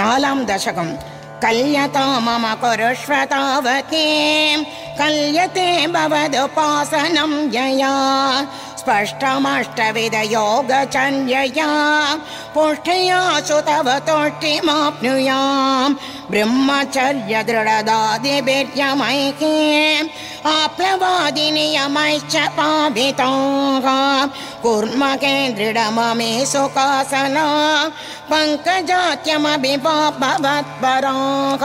नालां दशकम् कल्यता मम कुरुष्व कल्यते भवदुपासनं यया स्पष्टमष्टविधयोगचर्यया पुष्टया सुतव तुष्टिमाप्नुयाम् ब्रह्मचर्य दृढदादिभिर्यमैके आप्लवादिनियमैश्च पाविताः कुर्म केन्द्रिडममे सुखासना पङ्कजात्यमपि भवत्पराः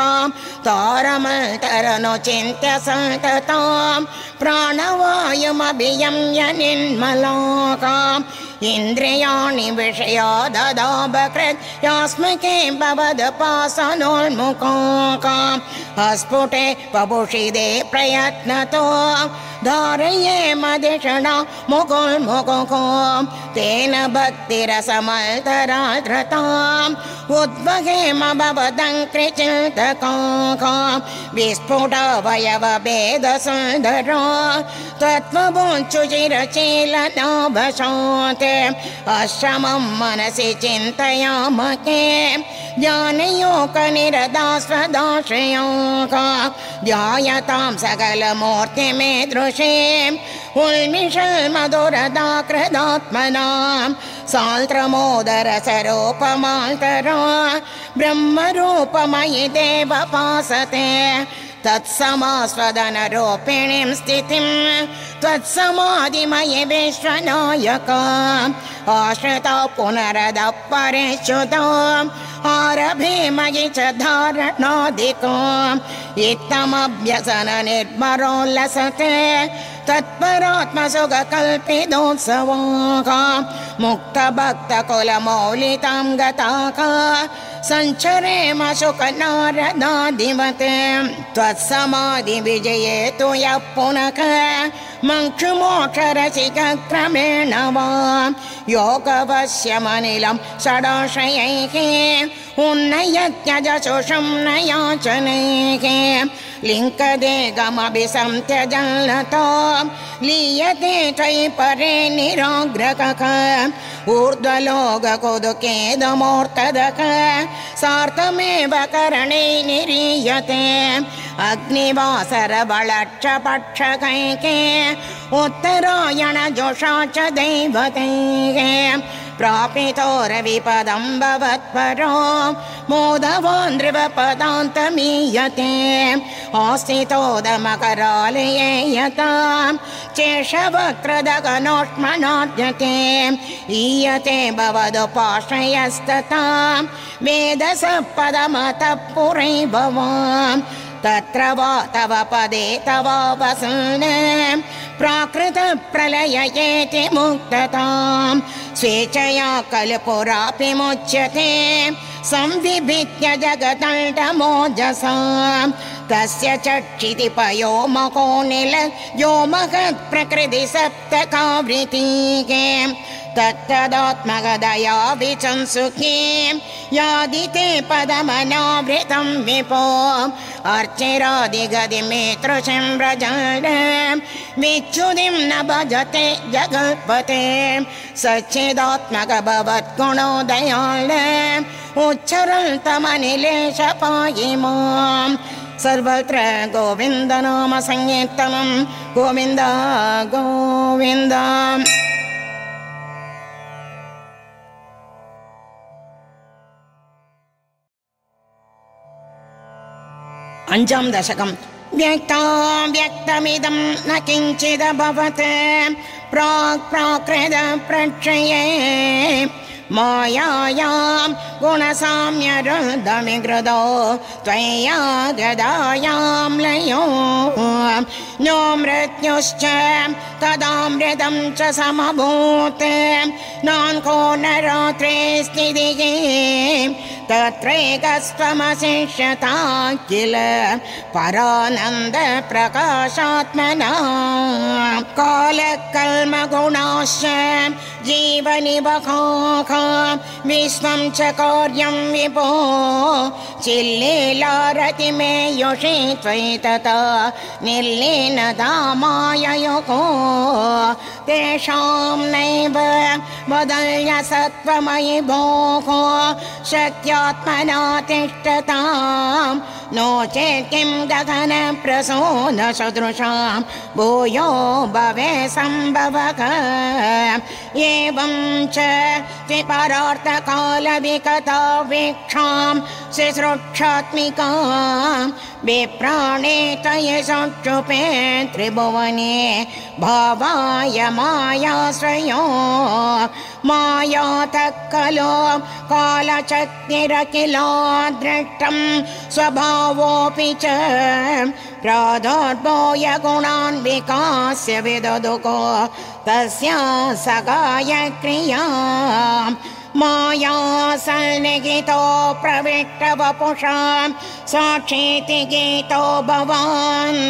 तारमल्तरनु चिन्त्य सतताम् प्राणवायुमभियम्य निर्मलाकाम् इन्द्रियाणि विषया ददाबकृत् यास्मके भवदपासनोन्मुखाकाम् अस्फुटे पपुषिदे प्रयत्नतो। धारये मदिषणा मुकुल्मुकुको तेन भक्तिरसमल्तरा धृताम् उद्वहेम भवदङ्कृचिन्तकाकाम् विस्फुटवयवभेदसुन्दरा तत्त्वभुञ्चुचिरचीलनाभशान्ते अश्रमं मनसि चिन्तयामके ज्ञानयोकनिरदास्वदाश्रयाः ध्यायतां सकलमूर्तिमे दृशे। उल्मिषल्मधुरदा कृदात्मनां साल्त्रमोदरसरूपमाल्तरा ब्रह्मरूपमयि देवपासते तत्समास्वदनरूपिणीं स्थितिं त्वत्समाधिमयि विश्वनायक आश्रिता पुनरद परेच्युता आरभे मयि च धारणाधिकम् इत्थमभ्यसन निर्मरोल्लसते तत्परात्मसुखकल्पितोत्सवाः। मुक्तभक्तकुलमौलितां गताः सञ्चरेम सुखनारदादिवते त्वत्समाधिविजये तु यः पुनः मङ्क्षुमोक्षरसिकक्रमेण वा। योगवश्यमनिलं षडाश्रयैः उन्नयत्यजशोषं न याचनैः लिङ्कदेगमपि संत्यजल्लतो लीयते त्वयि परे निराग्रकः। ऊर्ध्वलोककुदुकेदमूर्तदः सार्थमेव करणे निरीयते। अग्निवासरबलक्षपक्षकैके उत्तरायणजोषा च दैवतैः प्रापितो रविपदं भवत्परो मोदवान् नृपपदान्तमीयते आस्थितोदमकरालये यतां चेषवक्रदगनोष्मणाद्यते ईयते भवदुपाश्रयस्ततां वेदसः पदमतः पुरै भवान् तत्र वा तव पदे तव वसन् प्राकृतप्रलययेति मुक्तताम् स्वेच्छया कल्पुरापि मुच्यते। संविभित्य जगदण्डमोजसा तस्य चक्षितिपयो मको निल यो महत् प्रकृति सप्तकावृतिः। तत्तदात्मगदया विचंसुखी यादिते पदमनावृतं विपो। अर्चिरादिगदिमेतृशं व्रजन न भजते जगत्पते सच्चिदात्मक भवद्गुणोदयाल उच्चरन्तमनिलेश पायि माम्। सर्वत्र गोविन्दनाम सङ्कीर्तनं गोविन्द गोविन्द। अञ्जां दशकम् व्यक्ता व्यक्तमिदं न किञ्चिदभवत्। प्राक् प्राकृत प्रक्षये। मायायां गुणसाम्यरुदमिकृदो त्वया गदायां लयो। नो मृत्युश्च तदामृतं च समभूत्। नान्को नरात्रे स्थितिः तत्रैकस्त्वमशिष्यता किल परानन्दप्रकाशात्मना कालकल्मगुणाश्च जीवनिवकाः विश्वं च कार्यं विभो चिल्लीलारति मे युषि त्वयि तथा निर्लीन दामाययुको तेषां नैव वदल्य सत्त्वमयि भोः शक्यात्मना तिष्ठतां नो चेत् किं गगनप्रसो न भूयो भवे सम्भवः एवं च त्रिपरार्थकालविकता वीक्षां शुश्रूक्षात्मिकां विप्राणे तये सक्षुपे त्रिभुवने भावाय मायाश्रयो मायातः खलु कालचक्तिरखिला दृष्टं स्वभावोऽपि च प्रादुर्भूय गुणान् विकास्य विददुको तस्य सगाय क्रिया। माया सन्निहितो प्रविष्टवपुषां साक्षीति गीतो भवान्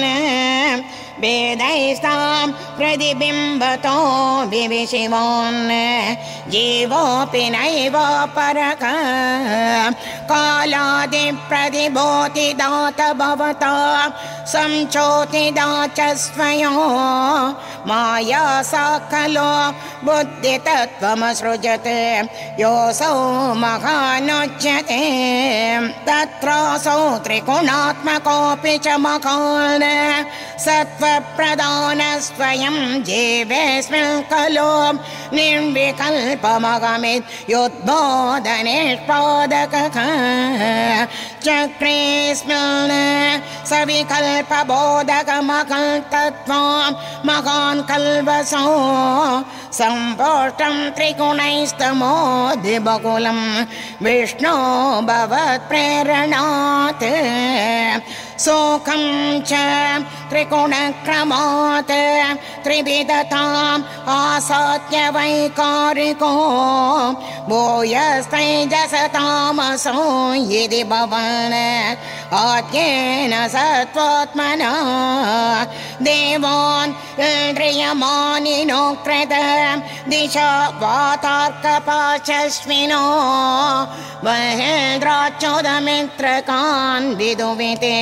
वेदैस्तां प्रतिबिम्बतो विविशिवान्। जीवोऽपि नैव परक। कालादिप्रतिभूतिदात भवता। संचोतिदाच स्वयो माया सा खलु बुद्धितत्त्वमसृजत् योऽसौ महानुच्यते तत्रासौ त्रिगुणात्मकोऽपि च महान् सत्त्वप्रधान स्वयं जीवेऽस्मिन् खलु निर्विकल्पमगमित् योद्बोधनेष्पादकः चक्रेऽस्मिन् सविकल्पबोधकमकल्तत्त्वां महान् कल्वसो सम्पोष्टं त्रिगुणैस्तमोधिबकुलं विष्णो भवत्प्रेरणात् सुखं च त्रिगुणक्रमात् त्रिविधताम् आसाद्य वैकारिको भूयस्तैजसतामसो यदि भवन् आद्येन सत्त्वात्मना देवान् इन्द्रियमानिनो कृत दिशा वातार्कपाचस्विनो महेन्द्राच्युतमित्रकान् विदुविते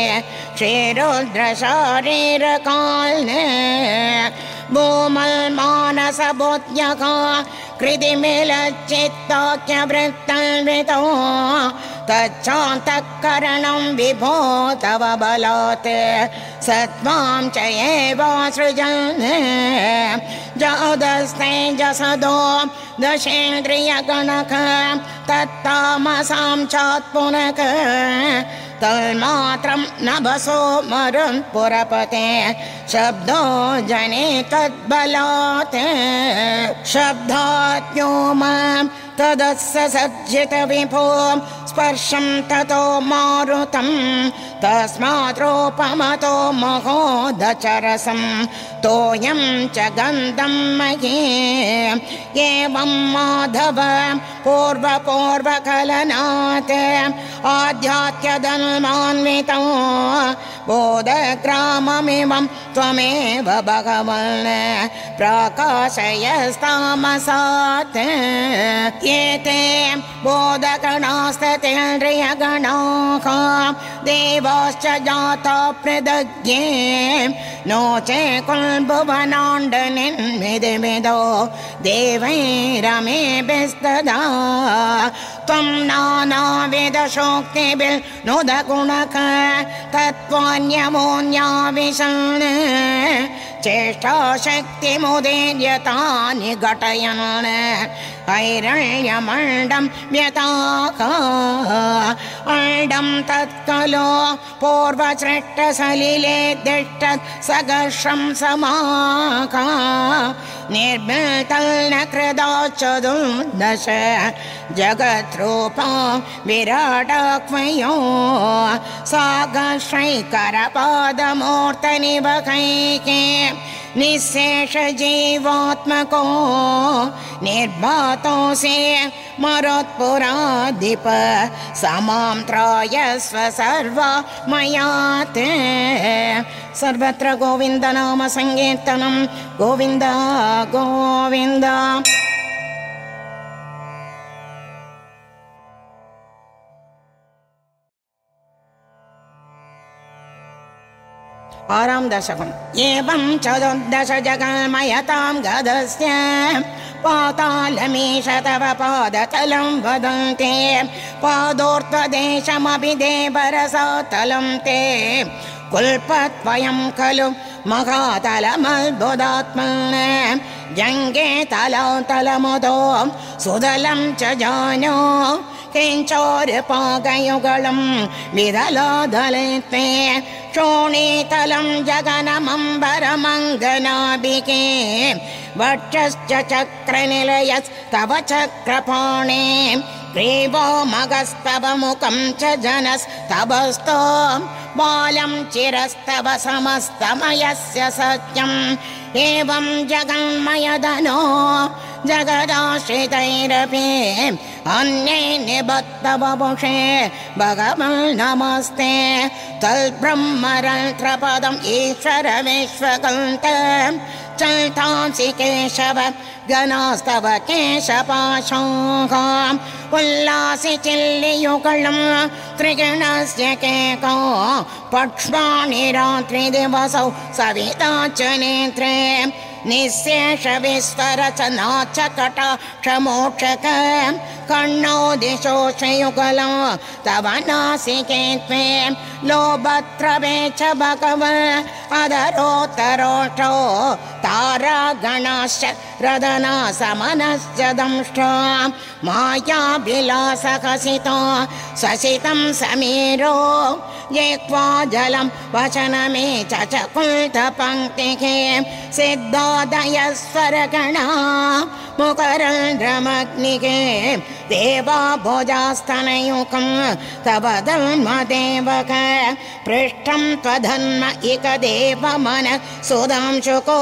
क्षीरुद्रशारीरकान् भूमल्मानसबोध्यका कृतिमिलच्चित्ताख्यवृत्तन्वितो तच्चान्तःकरणं विभो तव बलात् सत्त्वां च एव सृजन् जादस्तेजसदो दशेन्द्रियगणक तत्तामसां चात्पुनक तन्मात्रं नभसो मरुन् पुरपते। शब्दो जने तद्बलात्। शब्दात्यो मां तदस्य सज्जित विभो स्पर्शं ततो मारुतं तस्मात् रूपमतो महोदचरसं तोयं च गन्धं महे। एवं माधव पूर्वपूर्वकलनात् आध्यात्म्यधन्मान्वितो बोधग्राममिमं त्वमेव भगवन् प्रकाशयस्तामसात्। एते बोधगणास्ततेन्द्रियगणाः देवाश्च जाता प्रदज्ञे नो चे कुल्भुवनाण्डनिन्मिदिमिदो देवैरमे बिस्तदा त्वं नानाविधशोक्तिभिर्नुदगुणक तत्त्वान्यमोन्याविशन् चेष्टाशक्तिमुदीर्यतानि घटयन् हैरण्यमण्डं व्यताका अण्डं तत्कलो पूर्वसृष्टसलिले दिष्ट सघर्षं समाका निर्मितल्न कृदा चतुर्दश जगद्रूपा विराटाक्मयो सागश्रैकरपादमूर्तनिवकैके निःशेषजीवात्मको निर्भातोऽसि मरोत्पुराधिप समां त्रायस्व सर्वा मयात् सर्वत्र गोविन्दनाम सङ्कीर्तनं। गोविन्द गोविन्द आरां दशकम्। एवं चतुर्दश जगन्मयतां गदस्य पातालमीश तव पादतलं वदन्ते। पादोर्त्वदेशमपि देवरसातलं ते कुल्पत्वयं खलु महातलमद्भुदात्मन जङ्गे तलातलमुदो सुदलं च जानो। किञ्चोरपाकयुगलं विदलादलते शोणीतलं जगनमम्बरमङ्गनाभिके। वक्षश्च चक्रनिलयस्तव चक्रपाणे ग्रीवो मगस्तव मुखं च जनस्तवस्तो बालं चिरस्तव समस्तमयस्य सत्यम् एवं जगन्मयदनो जगदाश्रितैरपि अन्ये निबद्धवपुषे भगवन् नमस्ते तल्ब्रह्मरन्त्रपदम् ईश्वर चल्तांसि केशव गणास्तव केशपाशाः उल्लासि चिल्लियुगलं त्रिगणस्य केको पक्ष्माणि रात्रिदिवसौ सविता च नेत्रे निःशेष विस्वरचना च कटाक्षमोक्षक कण्णो दिशो श्रयुगलो तव नासिके त्वे लोभत्रवे च भगवन् अधरोत्तरोष्ठो तारागणाश्च रदना समनश्च दंष्ट मायाभिलासहसितो ससितं समीरो जेक्वा जलं वचनमे च च कुण्ठपङ्क्तिः सिद्धोदयस्वरगणा मुकरन्द्रमग्निगे देवा तव धर्मदेवक। पृष्ठं त्वधन्म इक देवमन सुधांशुको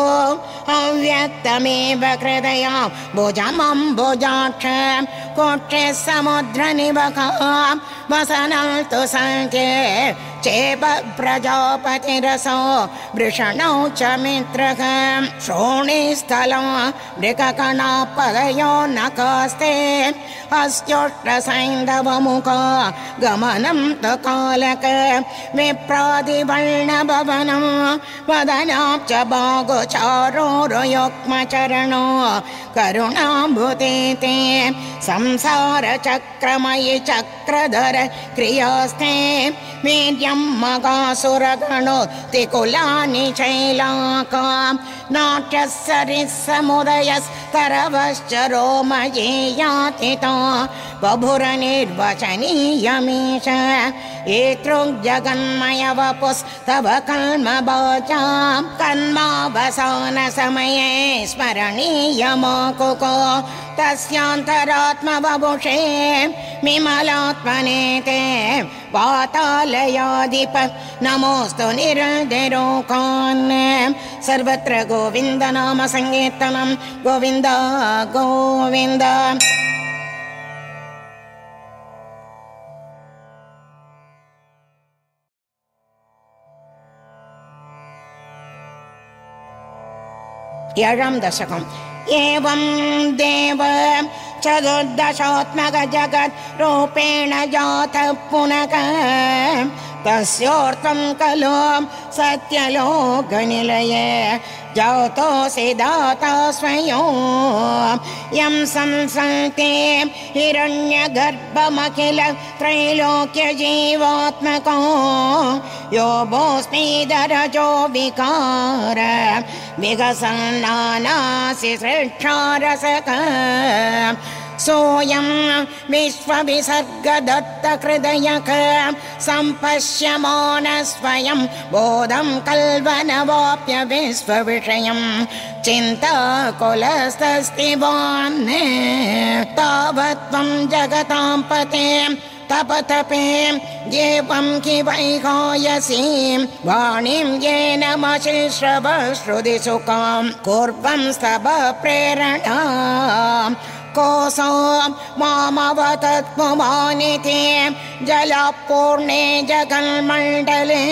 अव्यक्तमेव हृदया। भुजमम्बुजाक्ष कोक्षे समुद्रनिवका वसनं तु सङ्ख्ये चेप प्रजापतिरसो वृषणौ च मित्रः। श्रोणीस्थलं मृगकणापदयो नकास्ते। अस्योष्टसैन्धवमुख गमनं तु कालक विप्रादिवर्णभवनं वदनाब् च बागोचारोरुयुग्मचरणो करुणाभूते ते संसारचक्रमयि चक्रधर क्रियास्ते मगासुरगणो नाट्यसरिसमुदयस्तरवश्च रोमये यातिता बभुरनिर्वचनीयमीश। एतृग्जगन्मय वपुस्तव कल्मबाचां कन्मावसानसमये स्मरणीयमाकुको। तस्यान्तरात्मबभुषे विमलात्मने ते पातालयाधिप नमोऽस्तु निरदिरोकान् सर्वत्र गोविन्द नाम सङ्कीर्तनं गोविन्द गोविन्द एषां दशकम् एवं देव चतुर्दशात्मक जगत् रूपेण जातः पुनः तस्योर्थं खलु सत्यलोकनिलये जातोऽसि दाता स्वयं यं संसन्ते हिरण्यगर्भमखिल त्रैलोक्यजीवात्मको यो जो विकार विकसन्नानासि सृक्षारसक सोऽयं विश्वविसर्गदत्तहृदयक सम्पश्यमान स्वयं बोधं कल्वनवाप्य विश्वविषयं चिन्ताकुलस्तस्तिवान् तावत् त्वं जगतां पते तपतपे एवं कि वैहायसीं वाणीं येन मशिश्रव श्रुतिसुखां कुर्वं स्तव प्रेरणा कोसो मामवतत्पुमानिति जलपूर्णे जगन्मण्डले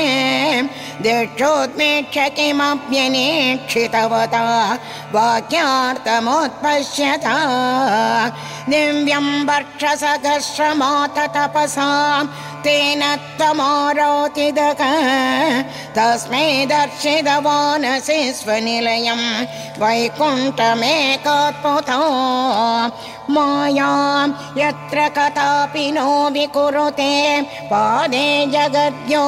दिक्षोद्मेक्ष्य किमप्यनेक्षितवता वाक्यार्थमुत्पश्यता दिव्यं वर्षसहस्रमात तपसां तेन त्वमारोतिदक तस्मै दर्शितवानसि स्वनिलयं वैकुण्ठमेकात्मतो। मायां यत्र कथापि नो विकुरुते पादे जगद्यो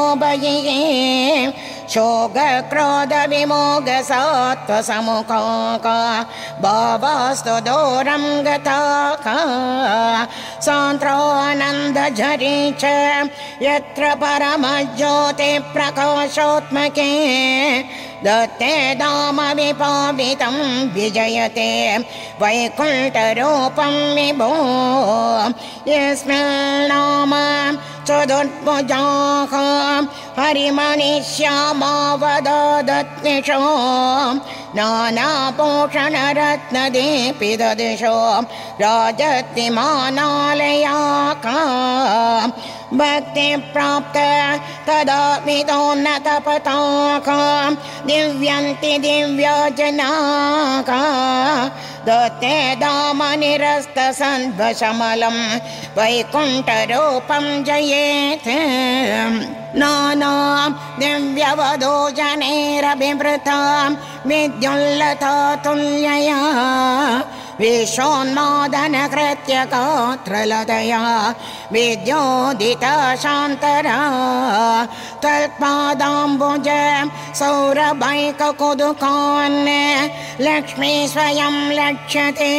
बहिः शोकक्रोधविमोगसत्त्वसमुखा भावास्तु दूरं गताका सान्त्रोऽनन्दझरी च यत्र परमज्योतिप्रकाशोत्मके दत्ते दामविपावितं विजयते वैकुण्ठरूपं विभो। यस्मिन् नाम चतुर्भुजाः हरिमणिश्यामावदत्निशो नानापोषणरत्नदीपिददिशो राजतिमानालयाका भक्तिप्राप्त तदा विदोन्नतपताका दिव्यन्ति दिव्यजनाका। दत्ते दामनिरस्तसन्ध्वशमलं वैकुण्ठरूपं जयेत्। नाना दिव्यवधो जनैरभिवृतां विद्युल्लता तुल्यया विश्वोन्मादनकृत्य गात्रलदया विद्योदिता शान्तरा तत्पादाम्बुज सौरभैककुदुकान् लक्ष्मी स्वयं लक्ष्यते।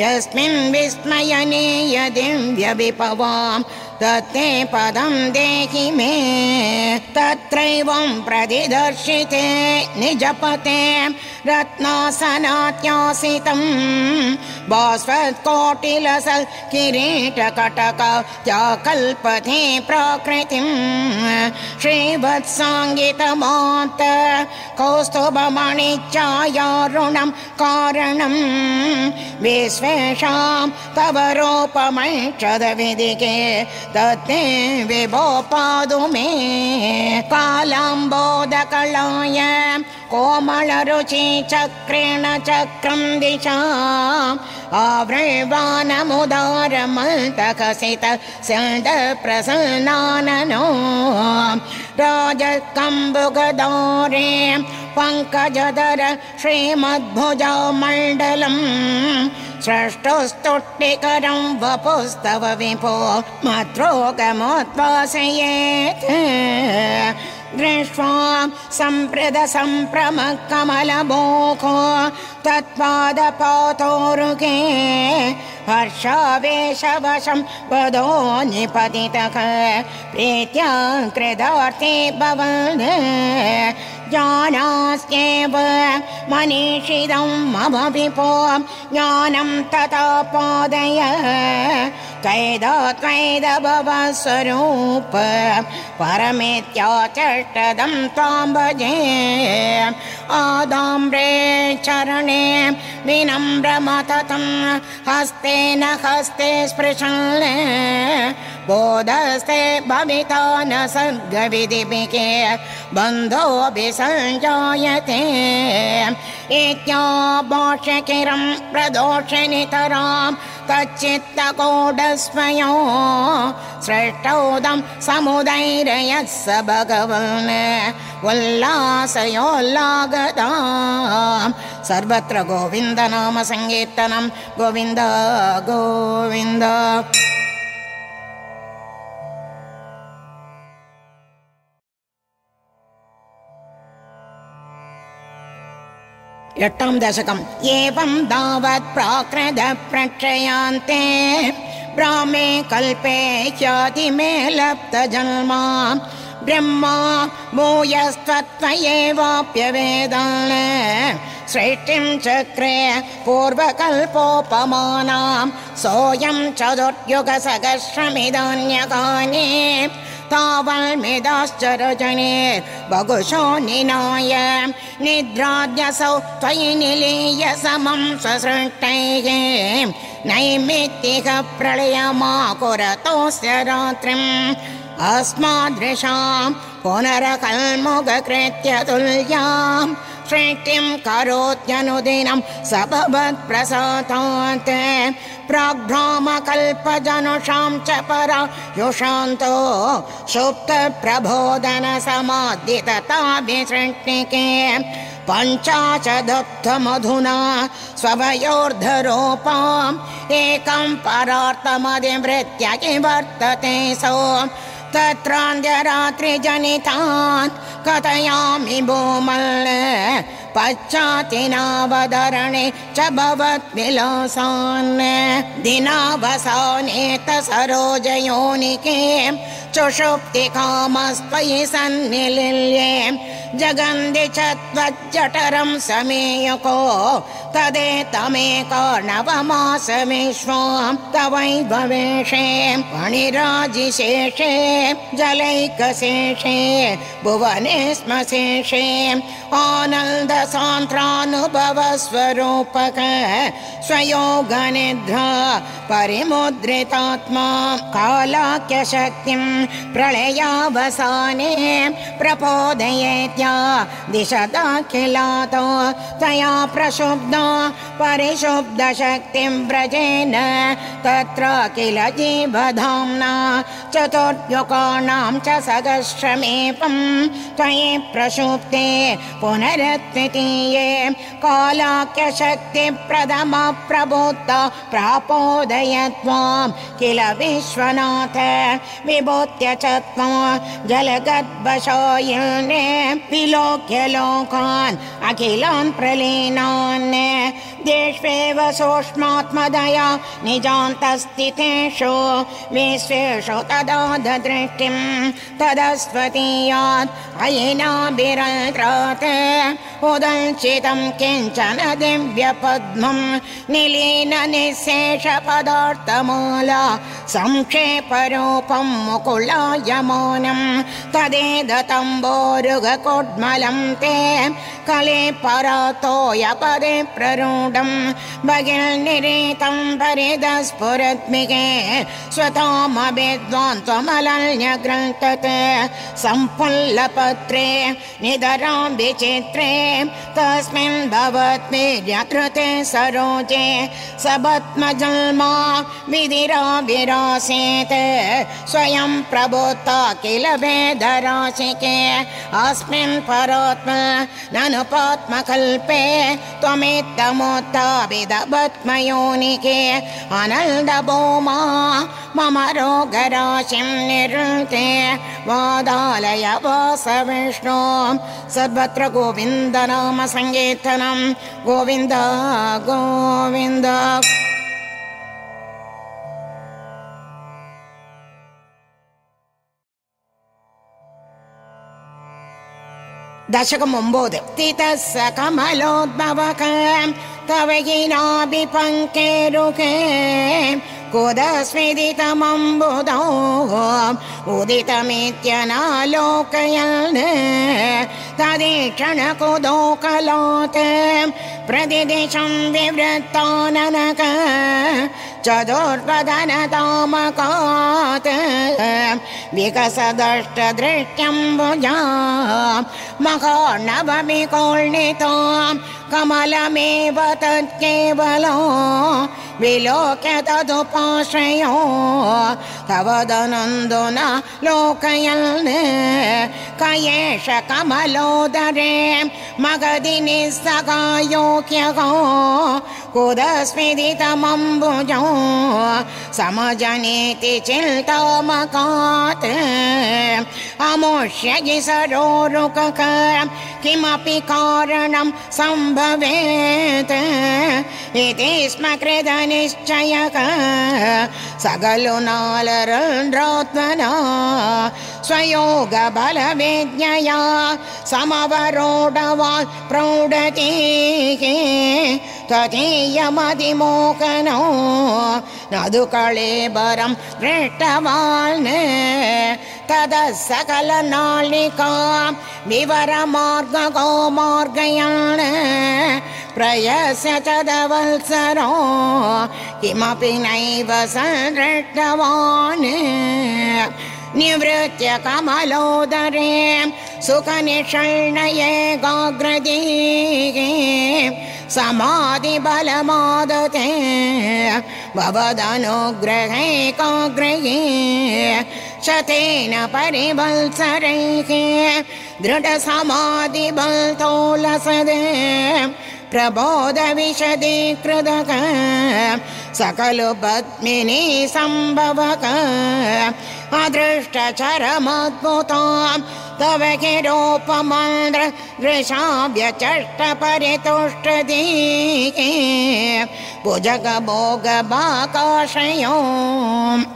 यस्मिन् विस्मयनीय दिव्यविपवां तत्ते पदं देहि मे। तत्रैवं प्रतिदर्शिते निजपते। रत्नासनात्यासितं बास्वत्कोटिलसल् किरीटकटक या कल्पते प्रकृतिं। श्रीवत्साङ्गितमात कौस्तुभमणिचायारुणं कारणं। विश्वेषां तव रूपमैषदविदिके दत्ते विभो पादु मे कालाम्बोदकलाय कोमलरुचि चक्रेण चक्रं दिशा। आवृवानमुदारमल्तकसित सिन्द प्रसन्नाननो राजकम्बुगदारे पङ्कजधर श्रीमद्भुजा मण्डलम् स्रष्टुस्तुष्टिकरं वपुस्तव विभो मत्रोगमोद्वासयेत् दृष्ट्वा सम्प्रद सम्प्रम कमलमोखो तत्पादपातोरुके हर्षावेशवशं पदो निपतितः प्रीत्या कृतार्थे भवन् जानास्येव मनीषितं मम विपो ज्ञानं तथा पादय कैद त्वैद भव स्वरूप परमेत्याचष्टदं त्वां भजे आदाम्रे चरणे विनम्रमततं हस्तेन हस्ते स्पृशन् बोधस्ते भविता न सर्गविधिपिके बन्धोऽपि सञ्जायते इत्याभाषकिरं प्रदोषनितरां तच्चित्तकोडस्मयो सृष्टौदं समुदैरयः स भगवन् उल्लासयोल्लागतां सर्वत्र गोविन्दनाम सङ्कीर्तनं गोविन्द गोविन्द एट्टां दशकम् एवं तावत् प्राकृत प्रक्षयान्ते ब्राह्मे कल्पे ह्याति मे लब्धजन्मा ब्रह्मा भूयस्त्वत्वयेवाप्यवेदान् सृष्टिं चक्रे पूर्वकल्पोपमानां सोऽयं चतुर्युगसहस्रमिदान्यकानि तावल्मिदाश्च रजने बहुशो निनाय निद्राद्यसौ त्वयि निलीय समं स्वसृष्टैः नैमित्तिक प्रलयमाकुरतोऽस्य रात्रिम् अस्मादृशां पुनरकल्मुखकृत्य तुल्यां सृष्टिं करोत्यनुदिनं स भवत्प्रसादात् प्राग्भ्रामकल्पजनुषां च परा युषान्तो सुप्तप्रबोधनसमादितताभिसृष्टिके। पञ्चाच दत्तमधुना स्वभयोर्धरूपाम् एकं परार्थमधिवृत्य किवर्तते सो तत्रान्त्यरात्रिजनितान् कथयामि भूमल् पश्चातिनावधरणे च भवद्विलासान् दिनावसानेत सरोजयोनिके चुषुप्तिकामस्त्वयि सन्निलिल्ये जगन्ति च त्वज्जठरं समेयको तदेतमेकार्णवमासमेष्वां तवैभवेशे फणिराजिशेषे जलैकशेषे भुवने स्म शेषे आनन्दसान्त्रानुभवस्वरूपक स्वयोगनिद्रा परिमुद्रितात्मा कालाख्यशक्तिं प्रलयावसाने प्रपोदयेत्या दिशदाखिलातो तया प्रशुब्धा परिशुब्धशक्तिं व्रजेन तत्र किल जीवधाम्ना चतुर्युकाणां च सदश्रमेपं त्वयि प्रशुप्ते पुनरत्वितीये कालाख्यशक्तिप्रथम प्रभुत्त प्रापोदय त्वां किल विश्वनाथ विभूत्य च त्वं जलगद्वशायने विलोक्य लोकान् अखिलान् प्रलीनान् देष्वेव सूक्ष्मात्मदया निजान्तस्थितेषु विश्वेषु तदा दृष्टिं तदस्वतीयात् अयिनाभिरत्रात् उदञ्चितं किञ्चन दिव्यपद्मं निलीन निःशेषपदार्थमाला संक्षेपरूपं मुकुलायमानं तदेदतम्बोरुगकोड्मलं ते कले परातोयपदे प्ररूढं भगिर्निरीतं परिदस्फुरत्मिके स्वतामभिद्वान् त्वमलन्यग्रन्थत् सम्पुल्लपत्रे निधरां विचित्रे तस्मिन् भवत्मीर्यकृते सरोजे सबत्मजन्मा विधिरा विरासीत् स्वयं प्रभुता किल भेदराशिके अस्मिन् परोत्म ननुपात्मकल्पे त्वमित्तमोत्ताभिदभत्मयोनिके अनन्दभूमा मम रोगराशिं निरुते वादालय वास विष्णु सर्वत्र गोविन्दनाम सङ्कीर्तनं गोविन्द गोविन्द दशकमुम्बोदतितः स कमलोद्भवकं तव यिनापि पङ्केरुके कोदस्मिदितमम्बोदौ उदितमित्यनालोकयन् तदेक्षणकुदोकलात् प्रतिदिशं विवृत्ताननक चतुर्वदनतामकात् विकसदष्टदृष्ट्यम्बुजा मकार्णवमिकोर्णितां कमलमेव तत्केवलो विलोक्य तदुपाश्रयो कयेष कमलोदरे मगधि निस्सगायोग्यगो कुदस्मिदितमम्बुजो समजनेति चिन्तामकात् अमुष्यगि सरोरुकक किमपि कारणं सम्भवेत्। इति स्म कृतनिश्चयक सगलु नालरन्द्रोत्मना स्वयोगबलविज्ञया समवरोढवान् प्रौढतीः तदीयमधिमोकनो नदुकळेबरं दृष्टवान् ततः सकलनालिकां विवरमार्गगो मार्गयान् प्रयस्य च दवत्सरो किमपि नैव सदृष्टवान् निवृत्य कमलोदरे सुखनिषण्णये गाग्रदी समाधिबलमादते भवदनुग्रहे काग्रहे शतेन परिवल्सरैः दृढसमाधिबल्तोलसदे प्रबोधविशदे कृदक स खलु पद्मिनी सम्भवक अदृष्टचरमद्भुतां। तव गिरोपमन्द्र दृशाव्यचष्टपरितुष्टदे भुजगभोगबाकाशयो।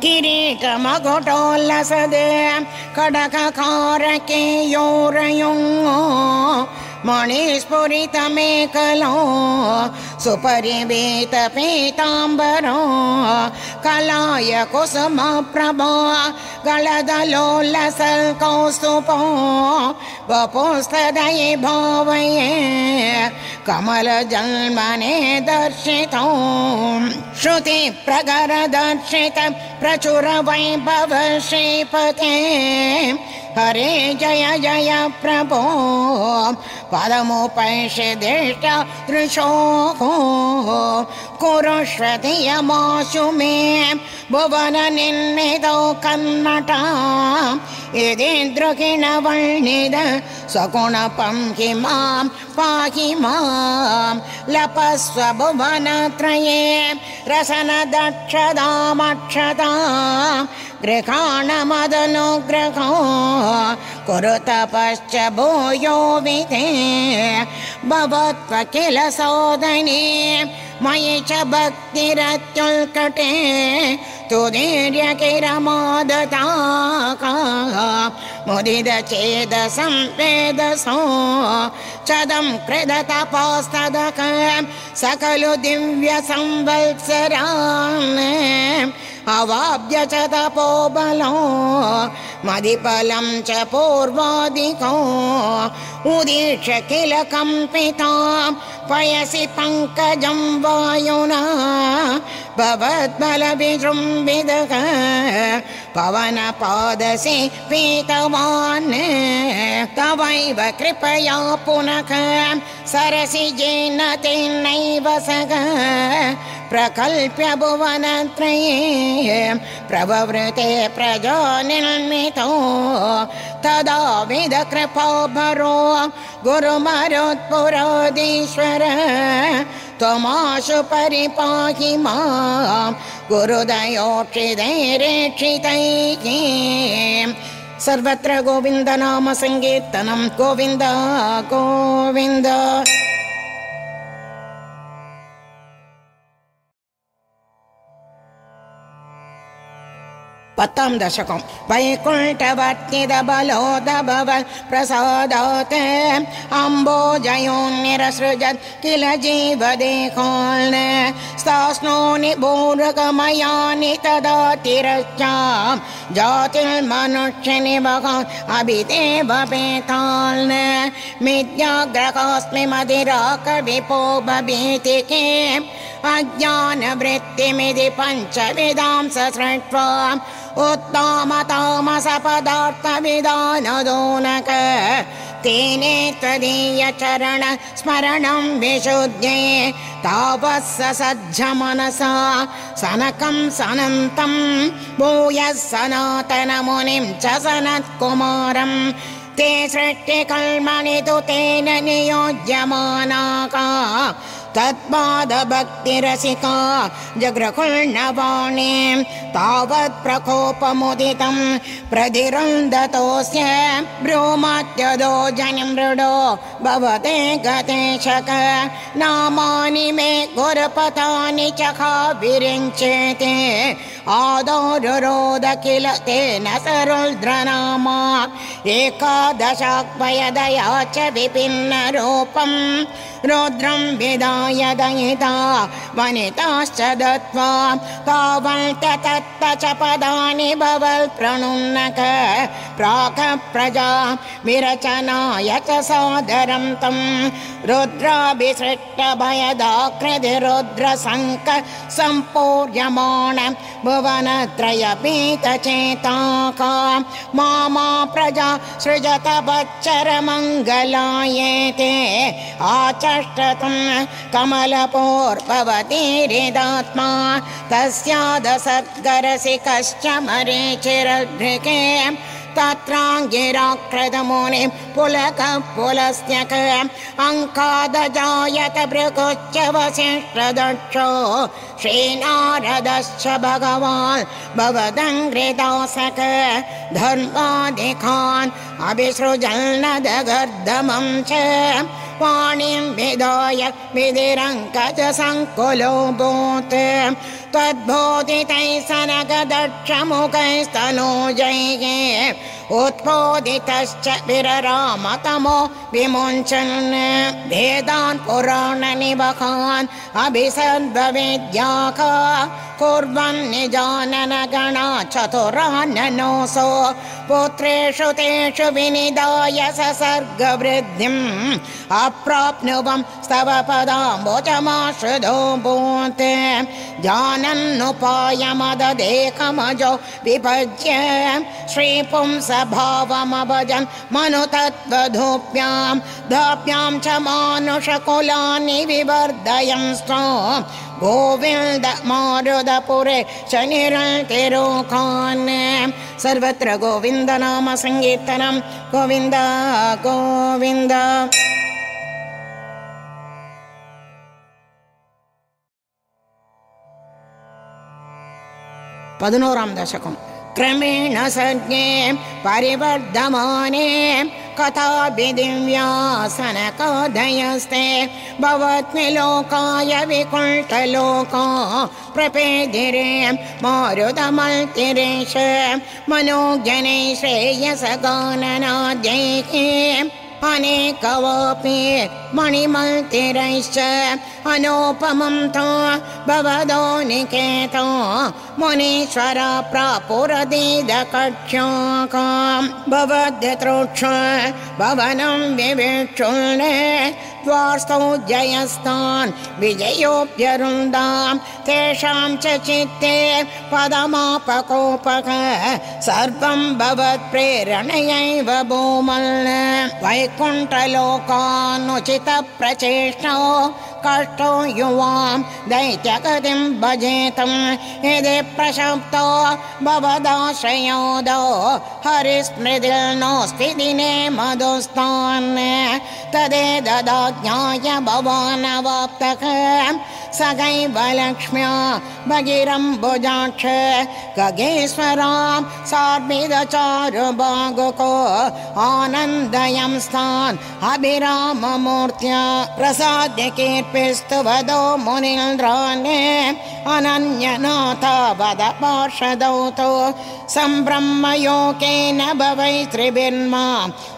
किरीटमकुटोल्लसदे खडककारकेयोरयो मणिस्फुरितमेकलो सुपरिवेतपीताम्बरो कलाय कुसुमप्रभो गलदलोल्लसल्कौस्तुपो वपुस्तदये भावये कमलजन्मने दर्शितो। श्रुतिप्रगरदर्शित प्रचुर वैभव श्रीपते हरे जय जय प्रभो। पदमुपैषदिष्ट दृशोः कुरुष्वधियमाशु मे भुवन निर्णितौ कन्नटा। यदीन्द्रकिणवर्णिद सगुणपं हि मां पाहि मां। लपस्व भुवनत्रये रसनदक्षदामक्षदा गृहाणमदनुग्रहो कुरु तपश्च भूयो विधे। भवत्व किल सोदने मयि च भक्तिरत्युल्कटे। तुदीर्यकिरमादता मुदिद चेद संवेदसो चदं कृदतपोस्तदक सकलु दिव्य अवाप्य च तपो बलो मदिफलं च पूर्वादिको उदीक्ष्य किल कम्पिता पयसि पङ्कजं वायुना भवद्बलविजृम्बिदः पवनपादसि पीतवान् तवैव कृपया पुनः सरसिजेन तेनैव सग प्रकल्प्य भुवनत्रये प्रववृते प्रजा निर्मितो। तदा विद कृपा भरो गुरुमरुत्पुराधीश्वर। त्वमाशु परिपाहि मां गुरुदयोक्षिदैरेक्षितैः। सर्वत्र गोविन्दनाम सङ्कीर्तनं। गोविन्द गोविन्द पत्तां दशकं वैकुण्ठवर्तिदबलोदभव प्रसादात्। अम्बोजयो निरसृजत् किल जीवदेहान् स्तास्नोनि भूरकमयानि तदा तिरश्चां जातिर्मनुष्यनि भगान् अभिदेव पेतान् मिथ्याग्रहास्मि मदिरा कविपो भीति के अज्ञानवृत्तिमिति पञ्चविदां सृष्ट्वा उत्तमतामसपदार्थविदानदोनक तेने त्वदीयचरण स्मरणं विशुध्ये तापः स सज्ज मनसा सनकं सनन्तं भूयः सनातनमुनिं च सनत्कुमारम् ते सृष्टिकर्मणि तु तेन नियोज्यमानाका तत्पादभक्तिरसिका जगृकुर्णवाणी तावत् प्रकोपमुदितं प्रधिरुन्दतोऽस्य भ्रूमात्यदो जनिमृडो भवते गते शक नामानि मे गुरुपथानि च विरिञ्चेते आदौ रुरोद किल तेन सरुद्रनामा एकादशाक्वयदया च विभिन्नरूपम् रुद्रं विदाय दयिता वनिताश्च दत्त्वा तावन्त तत्त च पदानि भवल् प्रणुन्नक प्राक प्रजा विरचनाय च सादरं तं। रुद्राभिसृष्टभयदाकृति रुद्रसङ्क सम्पूर्यमाण भुवनत्रयपीतचेताका मा प्रजा सृजत वच्चरमङ्गलायेते आचष्टतं कमलपूर्ववतीरिदात्मा तस्यादसद्गरसि कश्च मरीचिरभृके तत्राङ्गिराकृतमुनि पुलक पुलस्त्यक अङ्कादजायत भृगुश्च वसिष्ठदक्षो श्रीनारदश्च भगवान् भवदङ्घ्रिदासक धर्मादिकान् अभिसृजन्नदगर्दमं च वाणीं विधाय विधिरङ्कज सङ्कुलो भूत् त्वद्बोधितैः सनगदक्षमुखैस्तनूजैः उत्पोदितश्च विररामतमो विमुञ्चन्। भेदान् पुराणनिवहान् अभिसर्वविद्याः कुर्वन् निजाननगणा चतुराननोऽसो। पुत्रेषु तेषु विनिदाय सर्गवृद्धिम्। अप्राप्नुवं स्तव पदाम्बुजमाश्रुतो भूते जान जानन्नुपायमददेकमजो विभज्य श्रीपुंसभावमभजन् मनुतत्त्वधूप्यां धाप्यां च मानुषकुलानि विवर्धयन् स्वा गोविन्द मारुदपुरे शनिरतिरोकान् सर्वत्र गोविन्द नाम सङ्कीर्तनं। गोविन्द गोविन्द पदिनोरां दशकम् क्रमेण सज्ञे परिवर्धमाने कथाभिदिव्यासनकादयस्ते भवत्मिलोकाय विकुण्ठलोका प्रपेदिरे मारुतमल्तिरेश मनोज्ञने श्रेयसगाननाद्यैः अनेकवापि मणिमल्तिरैश्च अनुपमं तो भवदो निकेतो मुनीश्वर प्रापुरदीदकक्ष्याकां भवद्यतृक्ष भवनं विवेक्षुल्ने द्वास्तौ जयस्तान् विजयोऽप्यरुन्दां तेषां च चित्ते पदमापकोपक सर्वं भवत्प्रेरणयैव भूमल् वैकुण्ठलोकानुचितप्रचेष्टो कष्टो युवां दैत्यगतिं भजेतं। यदि प्रशप्तो भवदाश्रयोदो हरिस्मृतिर्नोऽस्ति दिने मधुस्तान् तदे ददाज्ञाय भवानवाप्तक। सगैव लक्ष्म्या भगिरम्बुजाक्ष। खगेश्वरां सार्विदचारुबागुको आनन्दयं स्थान् अभिराममूर्त्या। प्रसाद्य कीर्पिस्तु वदो मुनीन्द्रान् अनन्यनाथ वद पार्षदौ तु सम्ब्रह्मयोकेन भवै त्रिभिर्मा।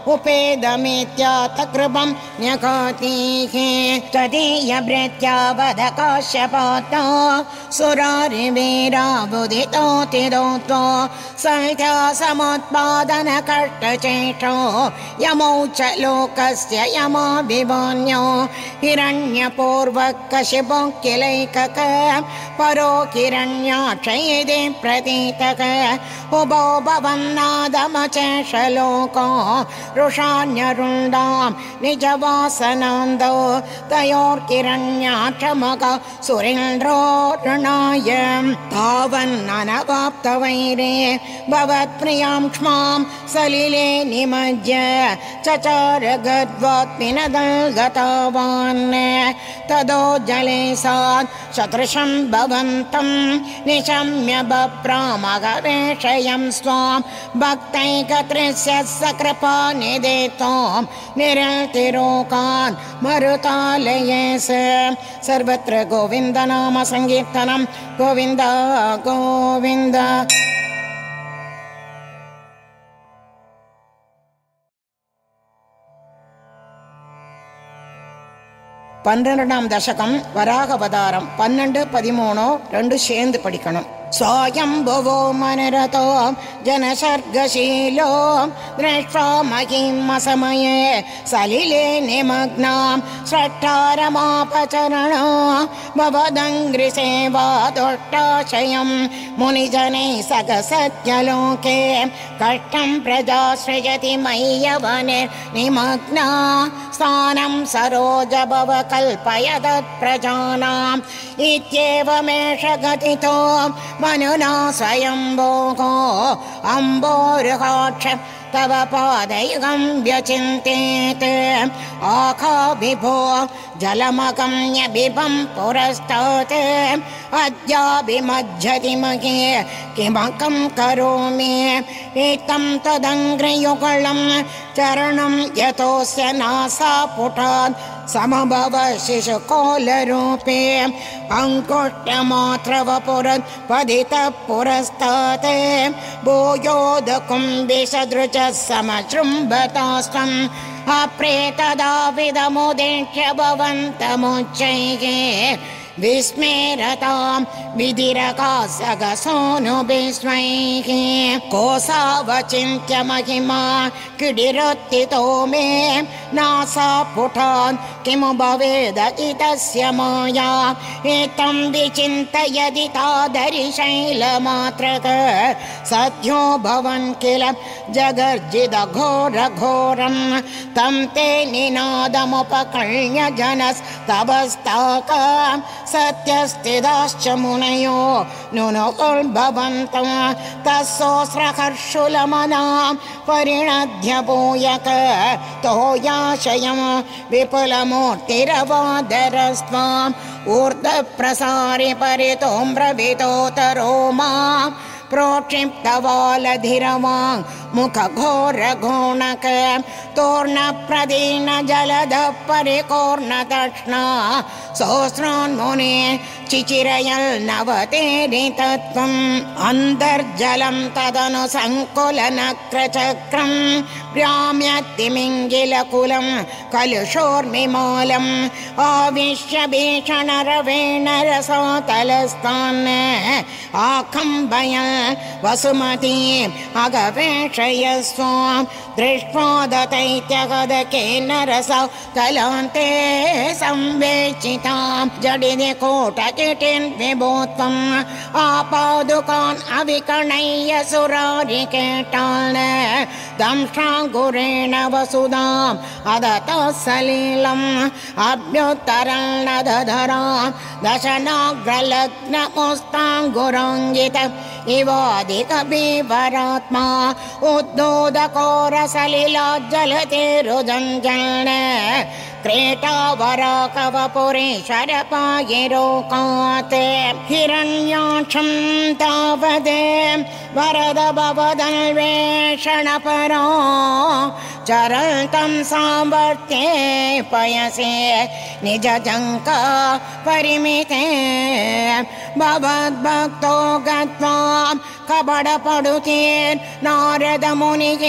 उपेदमित्यात कृपं न्यकातीः तदीयभृत्या वद काश्यपातो सुरारिवीराबुदितोतिरोत्तो संख्या समुत्पादनकष्टचेष्टो यमौ च लोकस्य यमाभिमान्यो हिरण्यपूर्वकशिपो किलैकक परो किरण्याक्षयदे प्रतीतक उभो भवन्नादमचेषलोको रुषान्यरुण्डां निजवासनान्दो तयोर्किरण्याक्षमग सुरेन्द्रो ऋणाय तावन्ननवाप्तवैरे भवत्प्रियां क्ष्मां सलिले निमज्य चचार गद्वात्मिनदल्गतावान् तदो जले सात् सदृशं भवन्तं निशम्य बप्रामगवेषयं स्वां भक्तैकत्रिस्य सकृपा निदेतां மத்திரோகான் மறுகாலயேச சர்வத்திர கோவிந்த நாம சங்கீர்த்தனம். கோவிந்தா கோவிந்தா. பன்னிரெண்டாம் தசகம் வராக அவதாரம் பன்னெண்டு பதிமூணோ ரெண்டு சேர்ந்து படிக்கணும். स्वयम्भुवो मनरतो जनसर्गशीलो दृष्ट्वा महिमसमये सलिले निमग्नां स्रष्टारमापचरणो भवदङ्घ्रिसेवा दोष्टाशयं मुनिजनैः सगसत्यलोके कष्टं प्रजा सृजति मय्यवनिर्निमग्ना स्थानं सरोज भव कल्पय तत्प्रजानाम् इत्येवमेष गतितो मनुना स्वयम्भोगो अम्बोरुहाक्ष तव पादयुगं व्यचिन्तेत्। आखा विभो जलमगम्य बिभं पुरस्तात्। अद्याभिमज्जति महे किमकं करोमि? एतं तदङ्घ्रयुगलं चरणं यतोऽस्य नासा पुटात् समभव शिशुकोलरूपे। अङ्कुष्टमात्रवपुरत् पदितः पुरस्तात्। भूयोदकुम्बिसदृचः समशृम्भतास्तम् अप्रेतदाविदमुदेश्य भवन्तमुच्चैः विस्मेरतां विधिरका सगसोऽनुविस्मैः कोसावचिन्त्य महिमा किडिरत्तितो मे नासा पुटान् किमु भवेद इतस्य माया? एतं विचिन्तयदि तादरिशैलमात्रक सद्यो भवन् किल जगर्जिदघोरघोरं तं ते निनादमुपकर्ण्य जनस्तवस्ताक सत्यस्थिदाश्च मुनयो नुनुर्भवन्तं तस्सोऽस्रहर्षुलमनां परिणध्य भूयक तोयाशयं विपुलमूर्तिरवादरस्त्वाम् ऊर्ध्वप्रसारि परितोम्रवितोतरो माम् प्रोक्षिप्तवालधिरवाङ् मुखघोरघोणक तोर्णप्रदीन जलद परिकोर्णतक्ष्णा सोऽस्रोन्मुने चिचिरयल्नवतेरितत्वम् अन्तर्जलं तदनु सङ्कुलनक्रचक्रम्। भ्राम्यतिमिङ्गिलकुलं कलुषोर्मिमालम्। आविश्य भीषणरवेण रसातलस्तान्। आकम्बय वसुमती अगवेषय स्वां दृष्ट्वा दतैत्यगदकेन रसौ कलान्ते संवेचितां जडिनि कोटकिटिन् विभूत्वम् आपादुकान् अविकर्णय्य सुरारिकेटान् दंशाङ्कुरेण वसुधाम् अदतः सलीलम् अभ्युत्तराणधरां दशनाग्रलग्नमुस्ताङ्गुरङ्गित इवाधिकबीवरात्मा उद्धोदकोरसलिलाज्जलते रुदञ्जन क्रेटावराकवपुरेशरपायिरोकात् हिरण्याक्षं तावदे वरद भवदन्वेषणपरो चरन्तं सामर्थ्ये पयसे निजजङ्क परिमिते भवद्भक्तो गत्वा कपडपडुते नारदमुनिः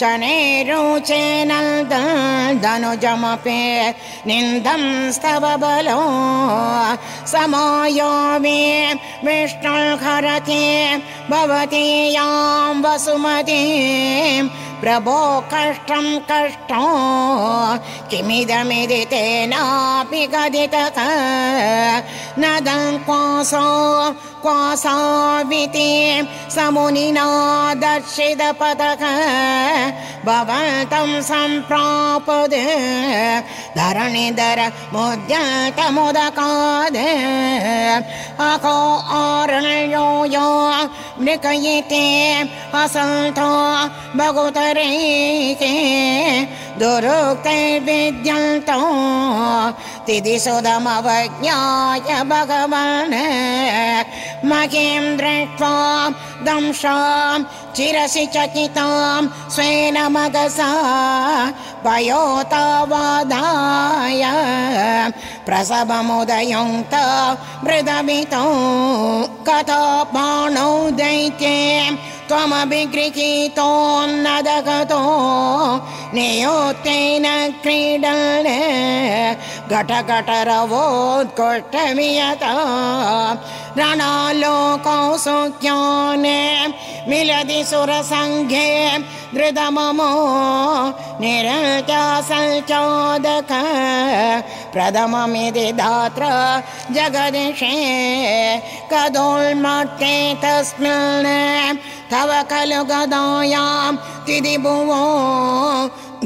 शनैरुचेनल्दनुजमपे निन्दं स्तव बलो समायो मे विष्णुर्हरते भवती यां वसुमतीं प्रभो कष्टं कष्टो किमिदमिति तेनापि गदितः न क्वासो क्वासाविति समुनिना दर्शितपदः भवन्तं सम्प्रापद। धरणिधर मुद्यतमुदकाद अको आरण्यो यो मृगयिते असन्तो भगुतरेके दुरुक्तैर्विद्यन्तो तिदिसुदमवज्ञाय भगवान्। महीं दृष्ट्वा दंशां चिरसि चकितां स्वेन मगसा पयोतावादाय। प्रसवमुदयुङ्क्त मृदमितो कथा बाणौ दैत्ये त्वम विगृहीतो नदगतो, नियोतेन क्रीडन घटघटरवोद्घोष्टमियत रणालोकौ सुख्यान् मिलति सुरसङ्घे, धृतममो निरचासञ्चोदक प्रथममिति धात्र जगदिषे कदोन्मत्ते तस्मिन् तव खलु गदायां तिदिभुवो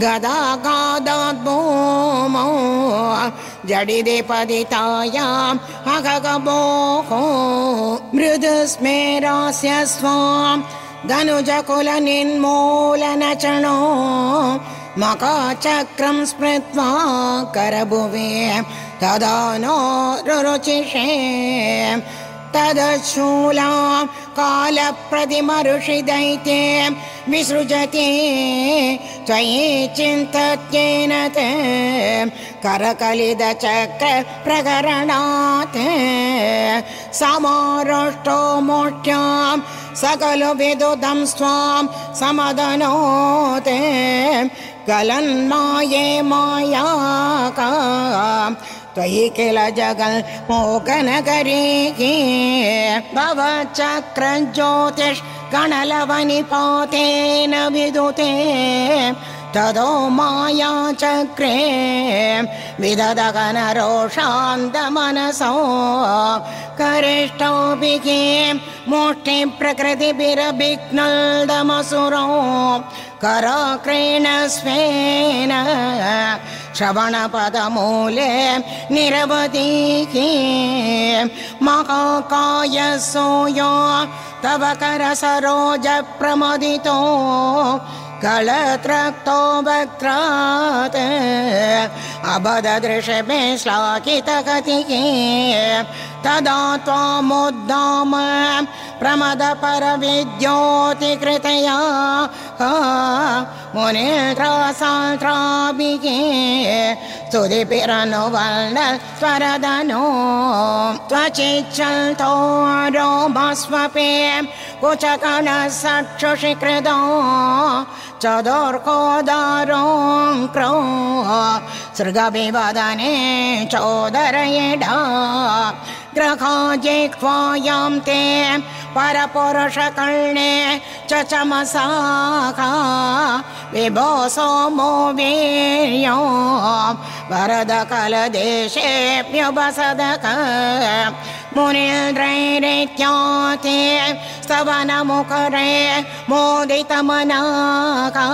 गदा गादाद्भूमो जडिदे पदितायाम् अगगबोः मृदुस्मेरास्य स्वाम् धनुजकुलनिर्मूलनचणो मकाचक्रं स्मृत्वा करभुवे तदा नो रुचिषे तदशूला कालप्रतिमऋषि दैत्ये विसृजति त्वयि चिन्तत्येन ते करकलितचक्र प्रकरणात् समारोष्टो मोष्ट्यां सकलु विदुदं स्वां समदनोते गलन्माये मायाका त्वयि किल मोकनगरी भव ज्योतिष् गणलवनिपातेन विदुते। तदो माया चक्रे विददगनरोषान्तमनसो। करिष्ठोऽपि के मोष्टि प्रकृतिभिरभिघ्नल्दमसुरो कराक्रेण स्वेन श्रवणपदमूले निरवधिः। महाकाय सोयो तव करसरोजप्रमोदितो कलत्रक्तो वक्त्रात्। अबददृशमे श्लाघितगतिः तदा त्वामुद्दाम प्रमदपरविद्योतिकृतया। मुनेत्रासात्राभिके स्तुतिभिरनुवर्णस्वरदनो त्वचिच्छल्तो रोमस्वपे कुचकणसक्षुषि कृतो चतुर्कोदारों क्रो सृगभिवदने चोदरयेडा। ग्रहाजिह्वायां ते परपुरुषकर्णे च चमसाखा विभो सोमो वीर्यो वरदकलदेशेऽप्युपसदक मुनिन्द्रैरित्याते स्तवनमुकरे मोदितमनाका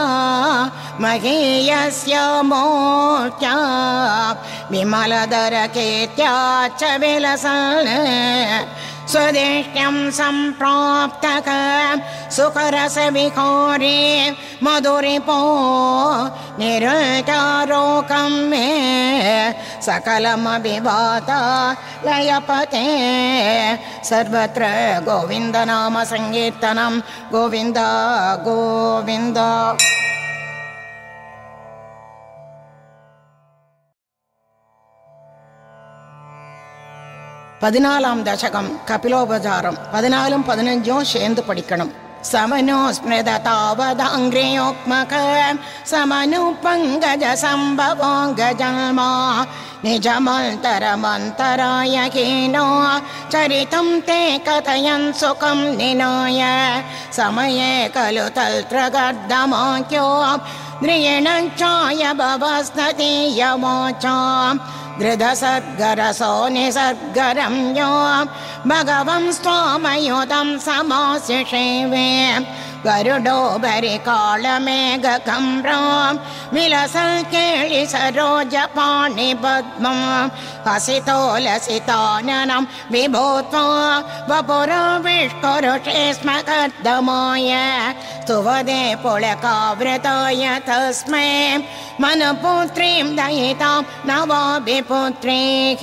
महीयस्य मोच्या विमलदरकेत्या च विलसन् स्वदेष्ट्यं सम्प्राप्तक सुखरसविकारे मधुरिपो निरतारोकं मे सकलमभिभाता लयपते। सर्वत्र गोविन्दनाम सङ्कीर्तनं गोविन्द गोविन्द பதினாலாம் தசகம் கபிலோபசாரம் பதினாலும் பதினஞ்சும் சேர்ந்து படிக்கணும் समनो स्मृत तावदाङ्ग्रियोक्मक समनु पङ्कज सम्भवो गजन्मा निजमन्तरमन्तराय हीनो चरितं ते कथयन् सुखं निनाय समये खलु तत्र गर्दमाख्यो द्रियेण चाय भवस्नति यमोचा धृतसद्गरसो निसद्गरं यो भगवं स्वामयुतं समाशिषेवे गरुडोबरि कालमेघकम्रो विलसल् केळि सरोजपाणि पद्मं हसितो लसिताननं विभूत्वा वपुरो विष्कुरुषे स्म कर्दमाय स्तुवदे पुलकावृताय तस्मै मनपुत्रीं दयितां नवाभिपुत्रीः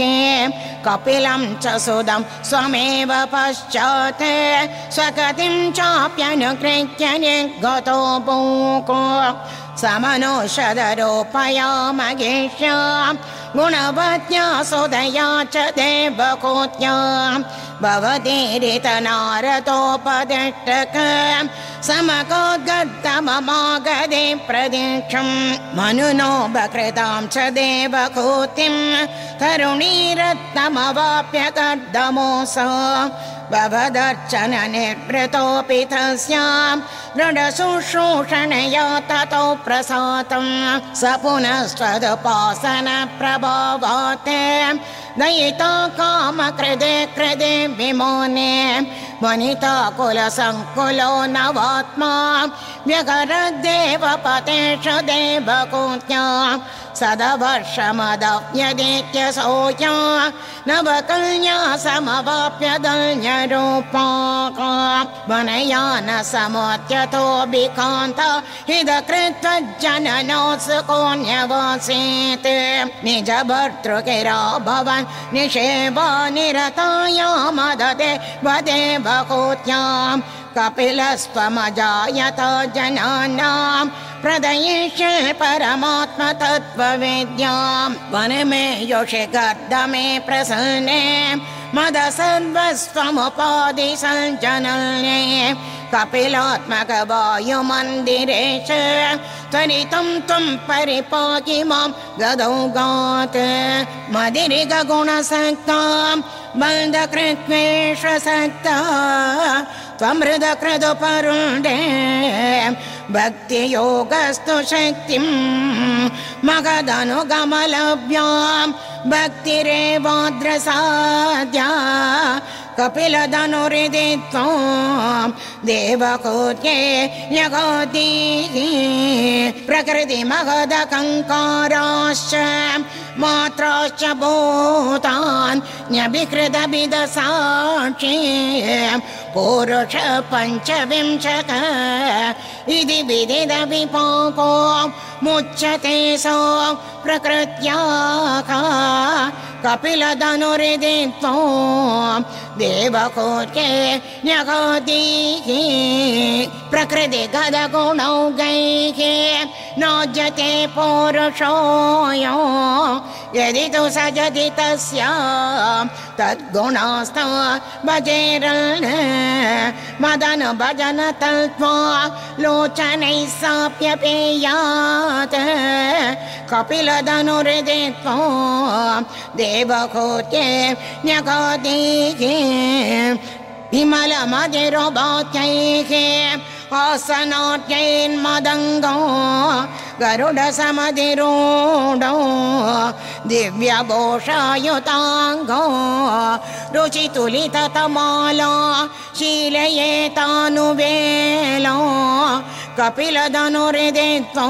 कपिलं च सुदं स्वमेव पश्चात् स्वगतिं चाप्यनुकृत्य निर्गतो पूको समनुषदरोपयामगेष्यां गुणवत्या सुदया च देवकोत्या भवतीरितनारतोपदिष्टक समकोद्गतममागदे प्रदीक्षम् मनुनोपकृतां च देवकूतिम् तरुणीरत्नमवाप्य कर्दमोऽसौ भवदर्चन निर्वृतोऽपि तस्याम् दृढशुश्रूषणया ततो प्रसातम् स पुनस्त्वदुपासन प्रभावाते दयिता कामकृदे कृदे विमोने वनिता कुलसङ्कुलो नवात्मा व्यगरद्देवपतेष देवकूत्या सदवर्षमदव्यदेत्य सोया नवकन्या समवाप्य दल्यरूपाका वनयान समोत्यतो हिद कृत्वा जननोत्सुकोऽन्यवासीत् निज भर्तृकिरा भवन् निषेवा निरताया मदते वदे बहूत्याम् कपिलस्त्वमजायत जनानाम् प्रदयिष्ये परमात्मतत्त्ववेद्याम्। वन मे योषि गर्द मे प्रसन्ने। मद सर्वस्त्वमुपाधि सञ्जनन्ये कपिलात्मक वायुमन्दिरे च त्वरितं त्वं परिपाहि मां गदौ गात् मदिरिगुणसक्ताम् बन्धकृत्वेष सक्ता त्वमृदकृदु परुण्डे भक्तियोगस्तु शक्तिम् मगदनुगमलभ्याम् भक्तिरेवाद्रसाद्या कपिलधनुरिदि त्वाम् देवकोट्ये न्यगोति प्रकृति महदकङ्काराश्च मात्राश्च भूतान् न्यभिकृतविदसाक्षी पुरुष पञ्चविंशक इति विदिदविपाको मुच्यते सो प्रकृत्याः कपिलधनुरिदि त्वाम् देवकोट्ये न्यगोतिः प्रकृति गदगुणौ गैः नोज्यते पुरुषोयो यदि तु सजति तस्य तद्गुणास्ता भजेरन् मदन भजन तत्त्वा लोचनैः साप्यपेयात्। कपिलधनुहृदे त्वाम् देवकोट्ये न्यगोतिः विमलमधिरुभात्यैः आसनाट्यैन्मदङ्गो गरुडसमधिरूढो दिव्यभूषायुताङ्गो रुचितुलिततमाला शीलयेतानुवेलो कपिलधनुहृदे त्वो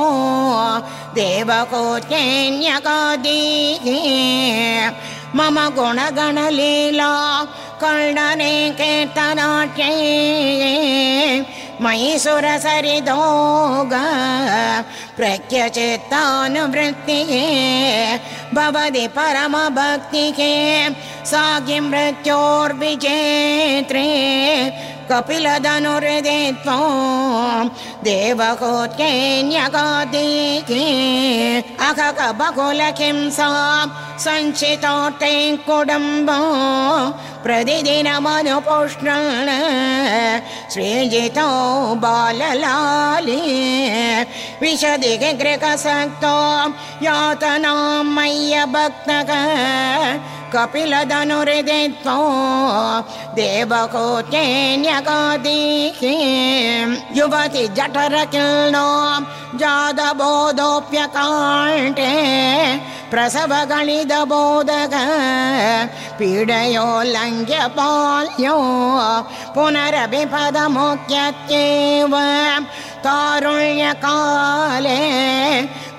देवकोट्येन्यकादिः मम गुणगणलीला कर्णने कीर्तनाट्ये मयि सुरसरिदोग प्रख्यचित्तानुवृत्तिः भवति परमभक्तिः सा किं मृत्योर्विजेत्रे कपिलधनुहृदे त्वाम् देवकोट्येन्यगादिके अखकबकुलखिं सा सञ्चितोट्टे कुडम्बो प्रतिदिनमनुपुष्णाण श्रीजितो बाललाले विशदि गृहसक्तो यातनां मय्यभक्तक कपिलधनुरिदित्वो देवकोट्येन्यगादिके युवति जट जठरकिल्नो जातबोधोऽप्यकाण्ठे प्रसवगणितबोधक पीडयो लङ्घ्य बाल्यो पुनरभिपदमुख्यत्येव तारुण्यकाले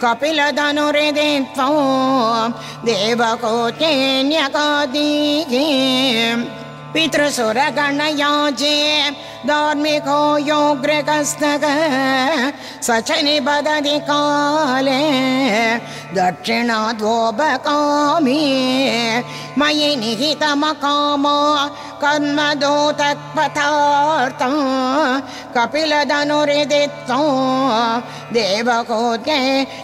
कपिलधनुहृदे त्वो देवकोट्येन्यकादिः पितृसुरगणयाजे धार्मिको योग्रकस्तक स च निबदति काले दक्षिणाद्वोपकामी मयि निहितमकामो कर्मदो तत्पथार्थ कपिलधनुहृदि त्वो देवकोटे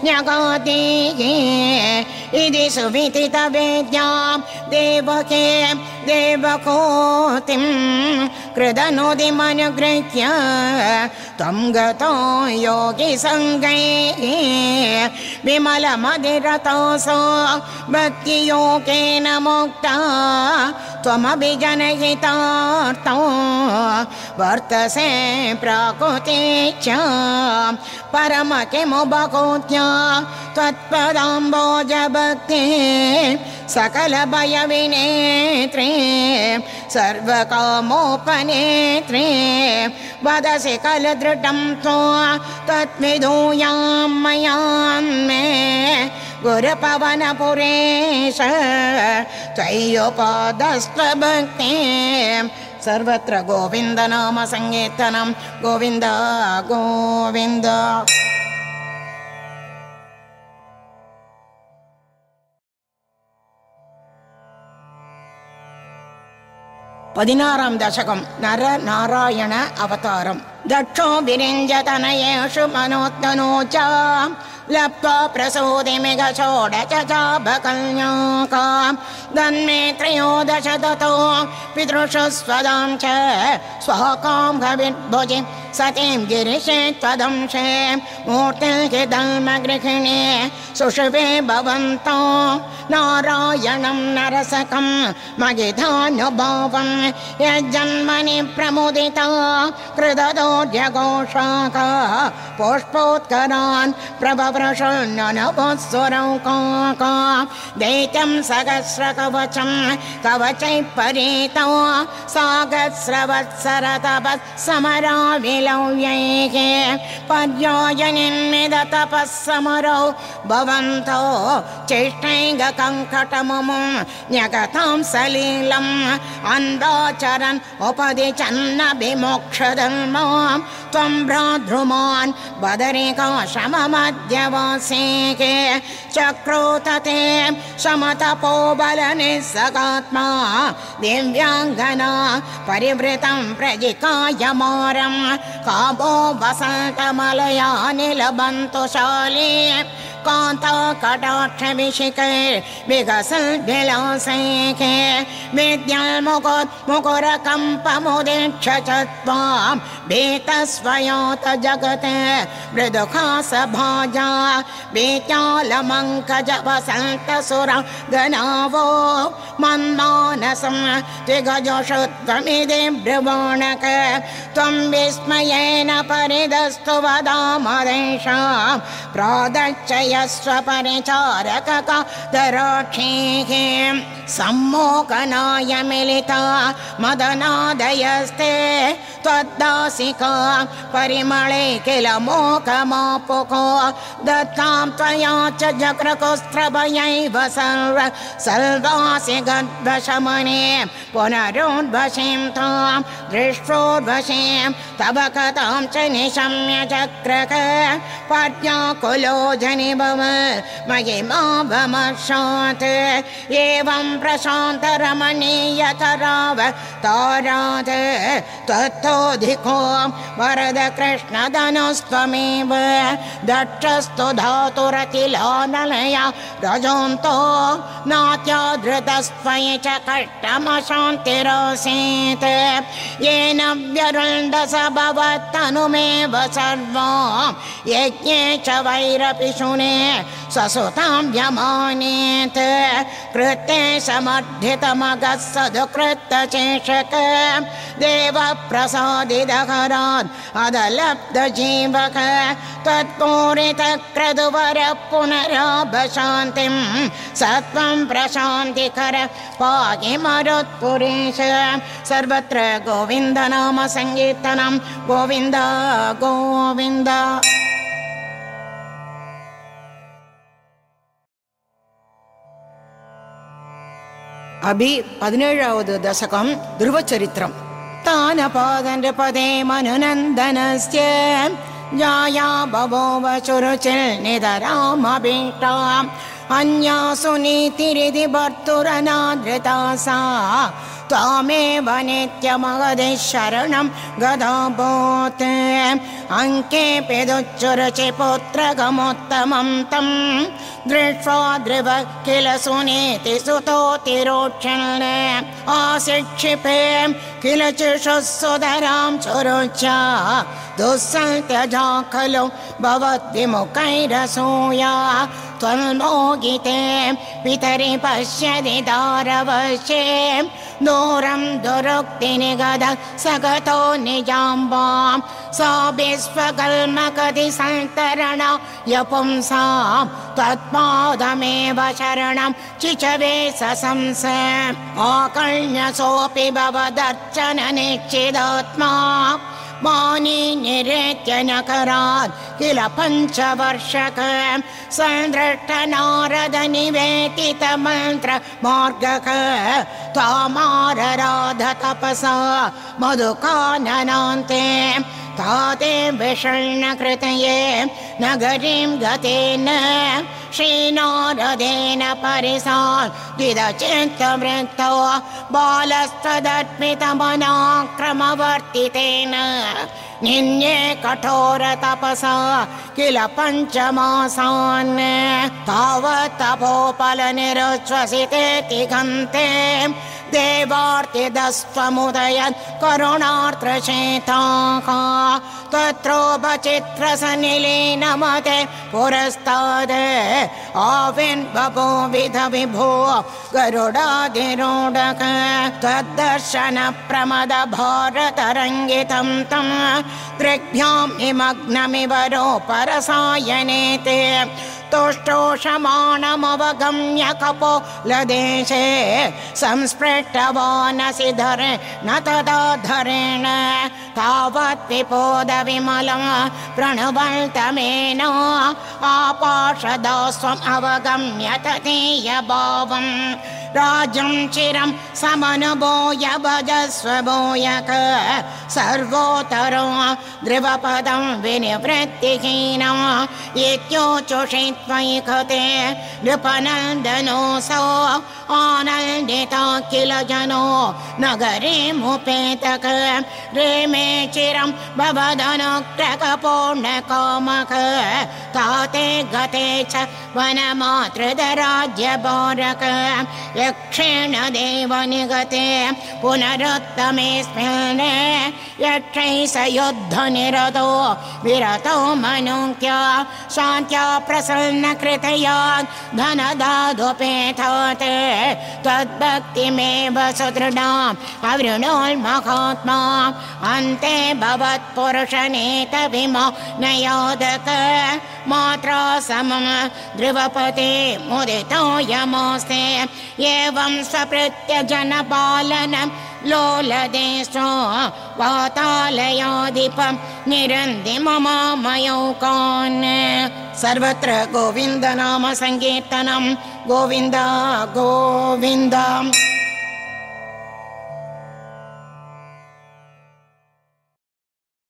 न्यगातिः इति सुविदितवेद्यां देवके देवकोतिं कृतनुदिमनुगृह्य त्वं गतो योगि सङ्गै विमलमधिरतोऽसो भक्तियोगेन मुक्ता। त्वमभिजनहितार्थो वर्तसे प्राकृते च परम किमु बहूत्या त्वत्पदाम्बोजभक्ति सकलभयविनेत्रे सर्वकामोपनेत्रे। वदसि कलदृढं त्वा। तद्विधूयां मयान्मे। गुरुपवनपुरेश त्वय्युपादस्त्वभक्ति सर्वत्र गोविन्द नाम सङ्कीर्तनं गोविन्द गोविन्द பதினாறாம் தசகம் நர நாராயண அவதாரம் दक्षो विरिञ्जतनयेषु मनोत्तनोचा लप्त्वा प्रसूतिमिगषोडच चापकन्याका दन्मे त्रयोदश दतो पितृषु स्वदां च स्वाकां भविर्भुजि सतीं गिरिशे त्वदंशे मूर्तिर्हिदल्मगृहिणे सुषुवे भवन्तो। नारायणं नरसकं मगिधानुभावं यज्जन्मनि प्रमुदिता कृददोर्यघोषाका पुष्पोत्करान् प्रभवृषण्यनभस्वरौकाका दैत्यं सहस्रकवचं कवचैः परीतो सागस्रवत्सरतपः समराविलौयैः पर्यायनिन्मिद तपः समरौ भवन्तो चेष्टैगकङ्कटमुमुं न्यगतां सलीलम् अन्दाचरन् उपदिचन्न विमोक्षधर्मां त्वं बदरिका शममध्यवासेके चक्रोतते समतपो बलनिस्सगात्मा दिव्याङ्गना परिवृतं प्रजिकायमारं कामो वसन्तमलयानिलबन्तु शाले कान्ता कटाक्षविशिके विकसन् विलासैके विद्याल्मुकुत् मुकुरकम्पमुदीक्ष च त्वां भीतस्वयात जगते मृदुखासभाजा बीत्यालमङ्कज वसन्तसुर गणावो मन्मानसं त्रिगजशुत्वमिति ब्रुवणक त्वं विस्मयेन परिदस्तु वदामदेशां प्रादच्चयस्व परिचारकदराक्षीः सम्मोकनाय मिलिता मदनादयस्ते परिमळे किल मोकमापुको। दत्तां त्वया च जक्रकुस्त्रभयैव सर्व सर्वासि गद्वशमने पुनरोद्वशीं तां दृष्टोद्वशीं तव कथां च निशम्य चक्रक पद्याकुलो जनिभव महिमा भमशात् एवं प्रशान्तरमणीयतराव तारात् तत्तोऽधिको वरद कृष्णधनुस्त्वमेव दक्षस्तु धातुरतिलानलया रजन्तो नात्याधृतस्त्वयि च कष्टमशान्तिरासीत्। येन व्यरुण्डस भवत्तनुमेव सर्वां यज्ञे च वैरपिशुने ससुतां व्यमानेत्। कृते समर्थितमगः सदुकृतचेषक விரோதிதகரான் அதலப்த ஜீவக தத்பூரித கிரதுவர புனராபசாந்திம் சத்வம் பிரசாந்திகர பாகி மருத்புரீஷ சர்வத்திர கோவிந்த நாம சங்கீர்த்தனம் கோவிந்தா கோவிந்தா. அபி பதினேழாவது தசகம் துருவச்சரித்திரம் नृपदे मनुनन्दनस्य ज्ञाया बभोवचुरुचिर्निदरामभीष्टाम् अन्या सुनीतिरिति भर्तुरनादृता सा त्वामेव नित्यमगधि शरणं गदाभूत् अङ्केऽपि दुच्चुरुचि पुत्रगमोत्तमं तं दृष्ट्वा द्रिव किल सुनीति सुतोतिरोक्षण आशिक्षिपे किल चिषुः सुधरां चुरुच दुःसत्यजा खलु भवद्विमुखैरसूया त्वन्मोगिते पितरि पश्यति दारवशे दूरं दुरुक्तिनिगद सगतो निजाम्बां सा विश्वकल्मकति सन्तरण यपुंसा तत्पादमेव शरणं चिचवे सशंस आकर्ण्यसोऽपि भवदर्चन निश्चिदात्मा मानी निरेत्य नकरात् किल पञ्चवर्षक। सन्दृष्ट नारद निवेदित मन्त्र मार्गक। त्वामारराध तपसा मधुकाननान्ते ताते विषण्णकृतये नगरीं गतेन श्रीनारदेन परिसान् द्विदचित्तवृत्तो बालस्तदर्पितमनाक्रमवर्तितेन निन्ये कठोर तपसा किल पञ्चमासान् तावत् तपोपलनिरुच्छ्वसितेति गन्ते देवार्तिदस्त्वमुदयत् करुणार्त्रचेताः तत्रोपचित्रसनिलीनमते पुरस्ताद् आविर्बभो विध विभो गरुडाधिरोढक तद्दर्शन प्रमद भारतरङ्गितं तं। दृग्भ्यां निमग्नमिवरो परसायने ते तुष्टोषमाणमवगम्य कपो लदेशे संस्पृष्टवानसि धरे न तदा धरेण तावत् विपोद विमलं प्रणवन्तमेन आपाशदास्वम् अवगम्य तदीय भावम् राजं चिरं समनुभूय भजस्व भूयक सर्वोत्तरो ध्रुवपदं विनिवृत्तिहीनं। नृपनन्दनोऽसौ आनन्दिता किल जनो नगरीमुपेतक रेमे चिरं भवदनुग्रहपूर्णकामक। ताते गते च वनमातृदराज्यभारक यक्षेण देव निगते पुनरुत्तमेऽस्मिन् यक्षै स युद्धनिरतो विरतो मनुक्या शान्त्या प्रसन्न कृतया धनदादुपेथात् तद्भक्तिमेव सुदृढाम् अवृणोन्महात्मा अन्ते भवत्पुरुषनेत विमो नयोदक मात्रा समम ध्रुवपते मुदितो यमोस्ते एवं स्वपृत्य जनपालनं लोलदेशो वातालयाधिपं निरन्ति ममामयौकान् सर्वत्र गोविन्द नाम सङ्कीर्तनं गोविन्द गोविन्द